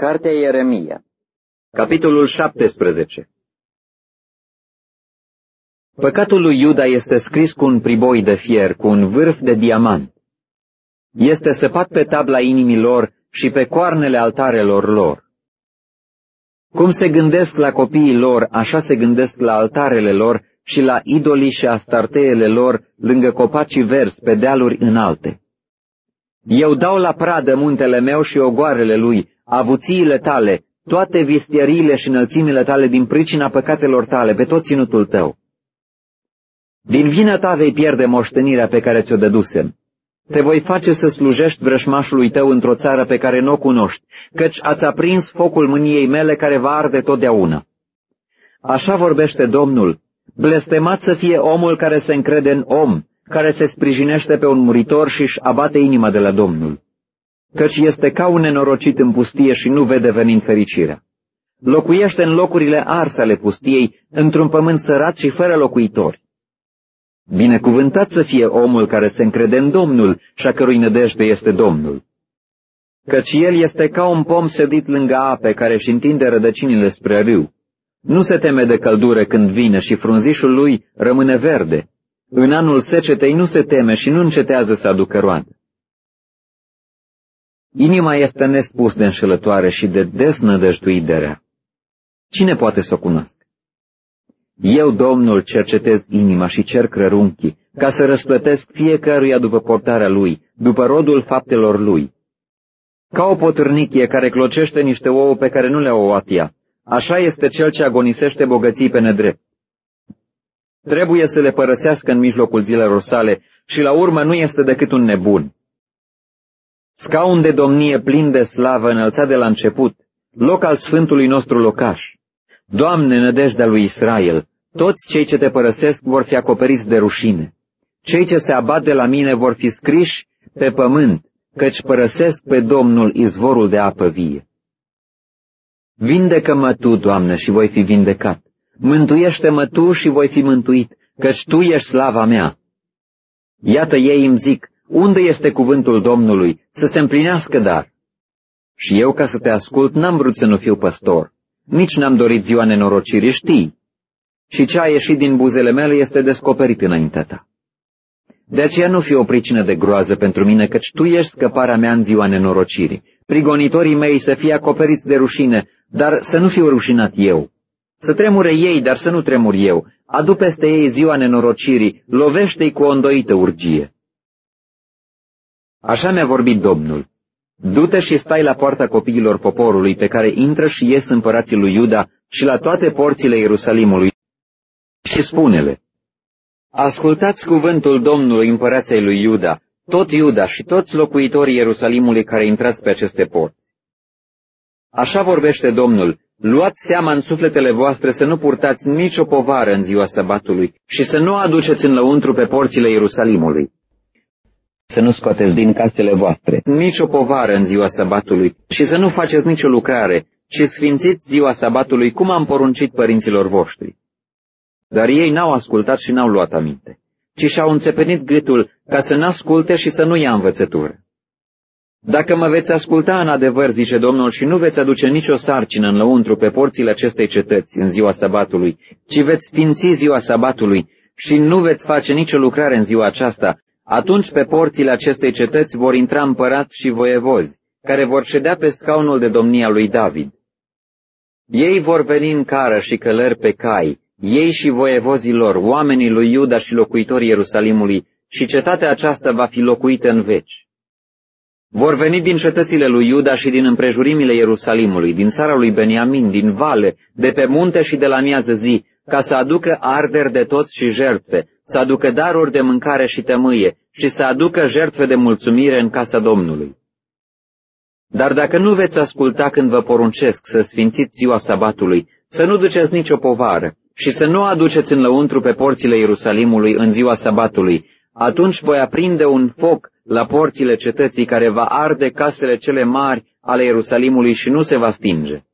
Cartea Ieremia Capitolul 17 Păcatul lui Iuda este scris cu un priboi de fier, cu un vârf de diamant. Este săpat pe tabla inimilor și pe coarnele altarelor lor. Cum se gândesc la copiii lor, așa se gândesc la altarele lor și la idolii și astarteele lor lângă copacii verzi pe dealuri înalte. Eu dau la pradă muntele meu și ogoarele lui, avuțiile tale, toate vistieriile și înălțimile tale din pricina păcatelor tale, pe tot ținutul tău. Din vină ta vei pierde moștenirea pe care ți-o dădusem. Te voi face să slujești vrășmașului tău într-o țară pe care nu o cunoști, căci ați aprins focul mâniei mele care va arde totdeauna. Așa vorbește Domnul, blestemat să fie omul care se încrede în om, care se sprijinește pe un muritor și își abate inima de la Domnul. Căci este ca un nenorocit în pustie și nu vede venind fericirea. Locuiește în locurile arse ale pustiei, într-un pământ sărat și fără locuitori. Binecuvântat să fie omul care se încrede în Domnul și a cărui nădejde este Domnul. Căci el este ca un pom sedit lângă ape care își întinde rădăcinile spre râu. Nu se teme de căldură când vine și frunzișul lui rămâne verde. În anul secetei nu se teme și nu încetează să aducă roadă. Inima este nespus de înșelătoare și de desnădăjduit de rea. Cine poate să o cunoască? Eu, Domnul, cercetez inima și cer crărunchii, ca să răsplătesc fiecăruia după portarea lui, după rodul faptelor lui. Ca o potârnichie care clocește niște ouă pe care nu le-a ouat ea, așa este cel ce agonisește bogății pe nedrept. Trebuie să le părăsească în mijlocul zilelor sale și la urmă nu este decât un nebun. Scaun de domnie plin de slavă înălțat de la început, loc al Sfântului nostru locaș. Doamne, nădejdea lui Israel, toți cei ce te părăsesc vor fi acoperiți de rușine. Cei ce se abat de la mine vor fi scriși pe pământ, căci părăsesc pe Domnul izvorul de apă vie. Vindecă-mă Tu, Doamne, și voi fi vindecat. Mântuiește-mă Tu și voi fi mântuit, căci Tu ești slava mea. Iată ei îmi zic, unde este cuvântul Domnului, să se împlinească dar? Și eu, ca să te ascult, n-am vrut să nu fiu păstor. Nici n-am dorit ziua nenorocirii, știi. Și ce a ieșit din buzele mele este descoperit înaintea ta. De aceea nu fi o pricină de groază pentru mine, căci tu ești scăparea mea în ziua nenorocirii. Prigonitorii mei să fie acoperiți de rușine, dar să nu fiu rușinat eu. Să tremure ei, dar să nu tremur eu. Adu peste ei ziua nenorocirii, lovește-i cu o îndoită urgie. Așa mi-a vorbit Domnul. Du-te și stai la poarta copiilor poporului pe care intră și ies împărații lui Iuda și la toate porțile Ierusalimului și spune-le, Ascultați cuvântul Domnului împăraței lui Iuda, tot Iuda și toți locuitorii Ierusalimului care intrați pe aceste porți. Așa vorbește Domnul, luați seama în sufletele voastre să nu purtați nicio povară în ziua sabatului și să nu aduceți în lăuntru pe porțile Ierusalimului să nu scoateți din casele voastre nicio povară în ziua sabatului și să nu faceți nicio lucrare, ci sfințiți ziua sabatului cum am poruncit părinților voștri. Dar ei n-au ascultat și n-au luat aminte, ci și-au înțepenit gâtul ca să n-asculte și să nu ia învățătură. Dacă mă veți asculta în adevăr, zice Domnul, și nu veți aduce nicio sarcină în lăuntru pe porțile acestei cetăți în ziua sabatului, ci veți sfinți ziua sabatului și nu veți face nicio lucrare în ziua aceasta, atunci pe porțile acestei cetăți vor intra împărat și voievozi, care vor ședea pe scaunul de domnia lui David. Ei vor veni în cară și călări pe cai, ei și voievozii lor, oamenii lui Iuda și locuitorii Ierusalimului, și cetatea aceasta va fi locuită în veci. Vor veni din cetățile lui Iuda și din împrejurimile Ierusalimului, din țara lui Beniamin, din vale, de pe munte și de la miază zi, ca să aducă arderi de tot și jertfe, să aducă daruri de mâncare și tămâie și să aducă jertfe de mulțumire în casa Domnului. Dar dacă nu veți asculta când vă poruncesc să sfințiți ziua sabatului, să nu duceți nicio povară și să nu aduceți în lăuntru pe porțile Ierusalimului în ziua sabatului, atunci voi aprinde un foc la porțile cetății care va arde casele cele mari ale Ierusalimului și nu se va stinge.